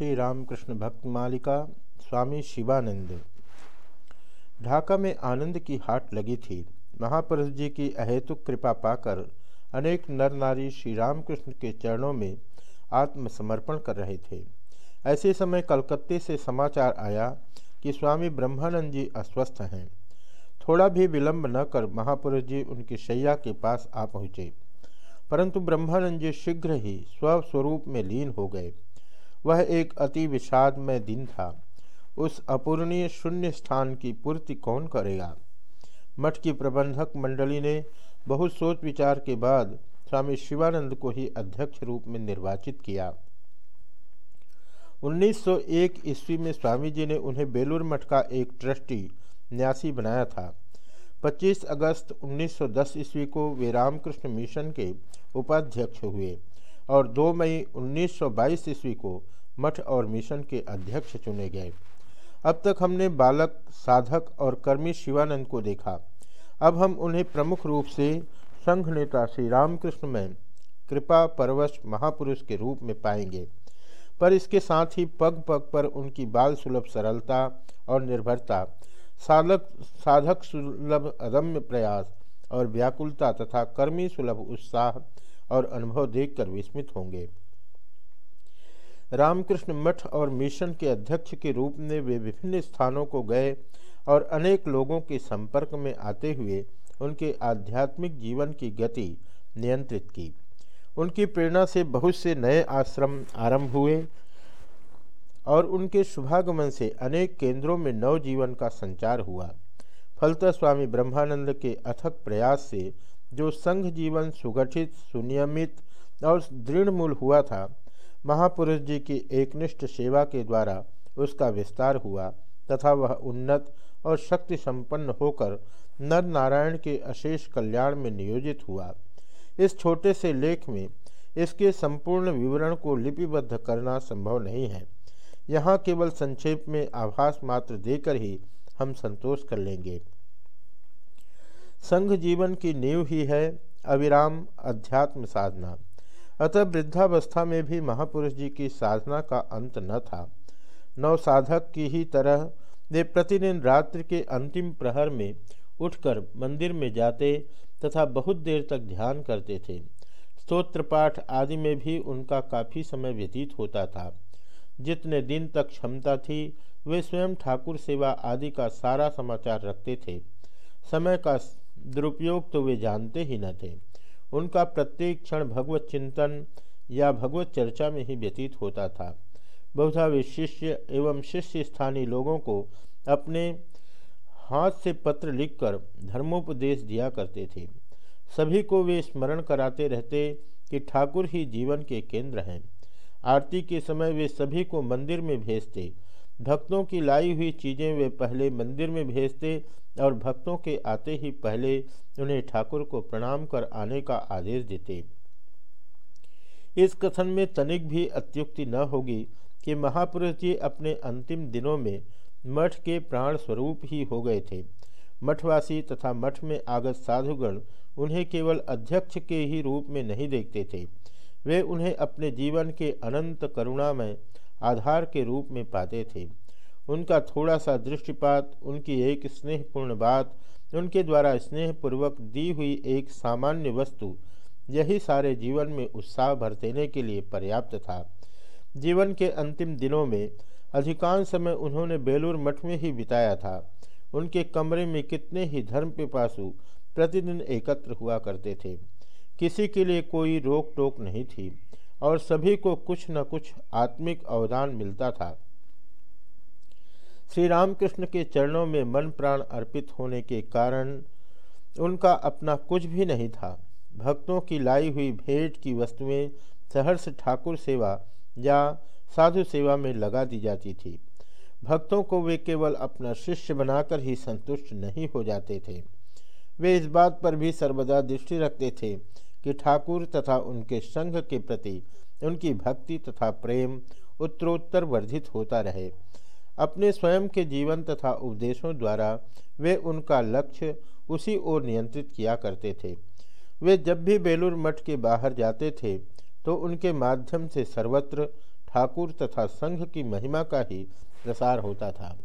श्री रामकृष्ण भक्त मालिका स्वामी शिवानंद। ढाका में आनंद की हाट लगी थी। महापुरुष जी की अहेतुक कृपा पाकर अनेक नर नारी श्री रामकृष्ण के चरणों में आत्मसमर्पण कर रहे थे। ऐसे समय कलकत्ते से समाचार आया कि स्वामी ब्रह्मानंद जी अस्वस्थ हैं। थोड़ा भी विलंब न कर महापुरुष जी उनकी शैया के पास आ पहुँचे। परंतु ब्रह्मानंद जी शीघ्र ही स्वस्वरूप में लीन हो गए। वह एक अति विषादमय दिन था। उस अपूर्णीय शून्य स्थान की पूर्ति कौन करेगा? मठ की प्रबंधक मंडली ने बहुत सोच विचार के बाद स्वामी शिवानंद को ही अध्यक्ष रूप में निर्वाचित किया। 1901 ईस्वी में स्वामी जी ने उन्हें बेलूर मठ का एक ट्रस्टी न्यासी बनाया था। 25 अगस्त 1910 ईस्वी को वे रामकृष्ण मिशन के उपाध्यक्ष हुए। और 2 मई 1922 ईस्वी को मठ और मिशन के अध्यक्ष चुने गए। अब तक हमने बालक, साधक और कर्मी शिवानंद को देखा। अब हम उन्हें प्रमुख रूप से संघ नेता श्री रामकृष्ण में कृपा परवश महापुरुष के रूप में पाएँगे। पर इसके साथ ही पग पग पर उनकी बाल सुलभ सरलता और निर्भरता साधक साधक सुलभ अदम्य प्रयास और व्याकुलता तथा कर्मी सुलभ उत्साह और अनुभव देखकर विस्मित होंगे। रामकृष्ण मठ और मिशन के अध्यक्ष के रूप में वे विभिन्न स्थानों को गए और अनेक लोगों के संपर्क में आते हुए उनके आध्यात्मिक जीवन की गति नियंत्रित की। उनकी प्रेरणा से बहुत से नए आश्रम आरंभ हुए और उनके शुभागमन से अनेक केंद्रों में नवजीवन का संचार हुआ। फलतः स्वामी ब्रह्मानंद के अथक प्रयास से जो संघ जीवन सुगठित, सुनियमित और दृढ़मूल हुआ था, महापुरुष जी की एकनिष्ठ सेवा के द्वारा उसका विस्तार हुआ तथा वह उन्नत और शक्ति संपन्न होकर नर नारायण के अशेष कल्याण में नियोजित हुआ। इस छोटे से लेख में इसके संपूर्ण विवरण को लिपिबद्ध करना संभव नहीं है। यहाँ केवल संक्षेप में आभास मात्र देकर ही हम संतोष कर लेंगे। संघ जीवन की नींव ही है अविराम अध्यात्म साधना। अतः वृद्धावस्था में भी महापुरुष जी की साधना का अंत न था। नव साधक की ही तरह वे प्रतिदिन रात्रि के अंतिम प्रहर में उठकर मंदिर में जाते तथा बहुत देर तक ध्यान करते थे। स्तोत्र पाठ आदि में भी उनका काफ़ी समय व्यतीत होता था। जितने दिन तक क्षमता थी, वे स्वयं ठाकुर सेवा आदि का सारा समाचार रखते थे। समय का दुरुपयोग तो वे जानते ही न थे। उनका प्रत्येक क्षण भगवत चिंतन या भगवत चर्चा में ही व्यतीत होता था। बहुधा वे शिष्य एवं शिष्य स्थानीय लोगों को अपने हाथ से पत्र लिखकर धर्मोपदेश दिया करते थे। सभी को वे स्मरण कराते रहते कि ठाकुर ही जीवन के केंद्र हैं। आरती के समय वे सभी को मंदिर में भेजते भक्तों की लाई हुई चीज़ें वे पहले मंदिर में भेजते और भक्तों के आते ही पहले उन्हें ठाकुर को प्रणाम कर आने का आदेश देते। इस कथन में तनिक भी अत्युक्ति न होगी कि महापुरुष जी अपने अंतिम दिनों में मठ के प्राण स्वरूप ही हो गए थे। मठवासी तथा मठ में आगत साधुगण उन्हें केवल अध्यक्ष के ही रूप में नहीं देखते थे। वे उन्हें अपने जीवन के अनंत करुणामय आधार के रूप में पाते थे। उनका थोड़ा सा दृष्टिपात, उनकी एक स्नेहपूर्ण बात, उनके द्वारा स्नेहपूर्वक दी हुई एक सामान्य वस्तु, यही सारे जीवन में उत्साह भर देने के लिए पर्याप्त था। जीवन के अंतिम दिनों में अधिकांश समय उन्होंने बेलूर मठ में ही बिताया था। उनके कमरे में कितने ही धर्म पिपासु प्रतिदिन एकत्र हुआ करते थे। किसी के लिए कोई रोक टोक नहीं थी। और सभी को कुछ न कुछ आत्मिक अवदान मिलता था। श्री रामकृष्ण के चरणों में मन प्राण अर्पित होने के कारण उनका अपना कुछ भी नहीं था। भक्तों की लाई हुई भेंट की वस्तुएँ सहर्ष ठाकुर सेवा या साधु सेवा में लगा दी जाती थी। भक्तों को वे केवल अपना शिष्य बनाकर ही संतुष्ट नहीं हो जाते थे। वे इस बात पर भी सर्वदा दृष्टि रखते थे कि ठाकुर तथा उनके संघ के प्रति उनकी भक्ति तथा प्रेम उत्तरोत्तर वर्धित होता रहे। अपने स्वयं के जीवन तथा उपदेशों द्वारा वे उनका लक्ष्य उसी ओर नियंत्रित किया करते थे। वे जब भी बेलूर मठ के बाहर जाते थे तो उनके माध्यम से सर्वत्र ठाकुर तथा संघ की महिमा का ही प्रसार होता था।